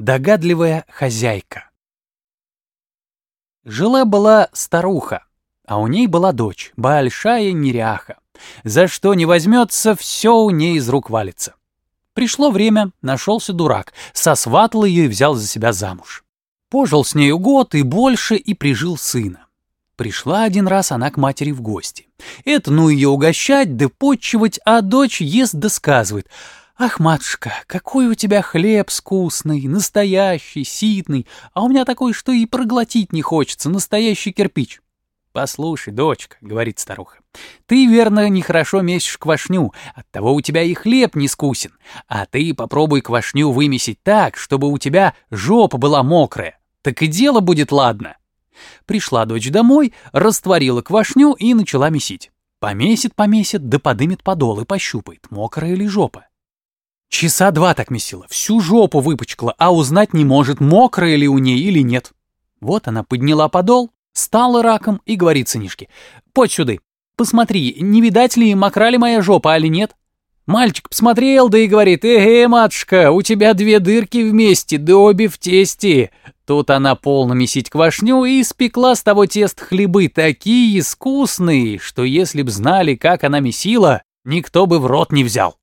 Догадливая хозяйка. Жила-была старуха, а у ней была дочь, большая неряха. За что не возьмется, все у ней из рук валится. Пришло время, нашелся дурак, сосватал ее и взял за себя замуж. Пожил с нею год и больше и прижил сына. Пришла один раз она к матери в гости. Это ну ее угощать да почивать, а дочь ест да сказывает — «Ах, матушка, какой у тебя хлеб скусный, настоящий, ситный, а у меня такой, что и проглотить не хочется, настоящий кирпич». «Послушай, дочка», — говорит старуха, — «ты, верно, нехорошо месишь квашню, оттого у тебя и хлеб не скусен, а ты попробуй квашню вымесить так, чтобы у тебя жопа была мокрая, так и дело будет ладно». Пришла дочь домой, растворила квашню и начала месить. Помесит, помесит, да подымет подол и пощупает, мокрая ли жопа. Часа два так месила, всю жопу выпачкала, а узнать не может, мокрая ли у ней или нет. Вот она подняла подол, стала раком и говорит сынишке, «Подь сюда, посмотри, не видать ли, мокра ли моя жопа, али нет?» Мальчик посмотрел, да и говорит, «Эге, матушка, у тебя две дырки вместе, да обе в тесте». Тут она полно месить квашню и испекла с того теста хлебы такие искусные, что если б знали, как она месила, никто бы в рот не взял.